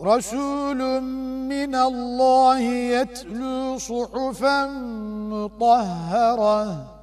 رسول من الله يتلو صحفا مطهرة.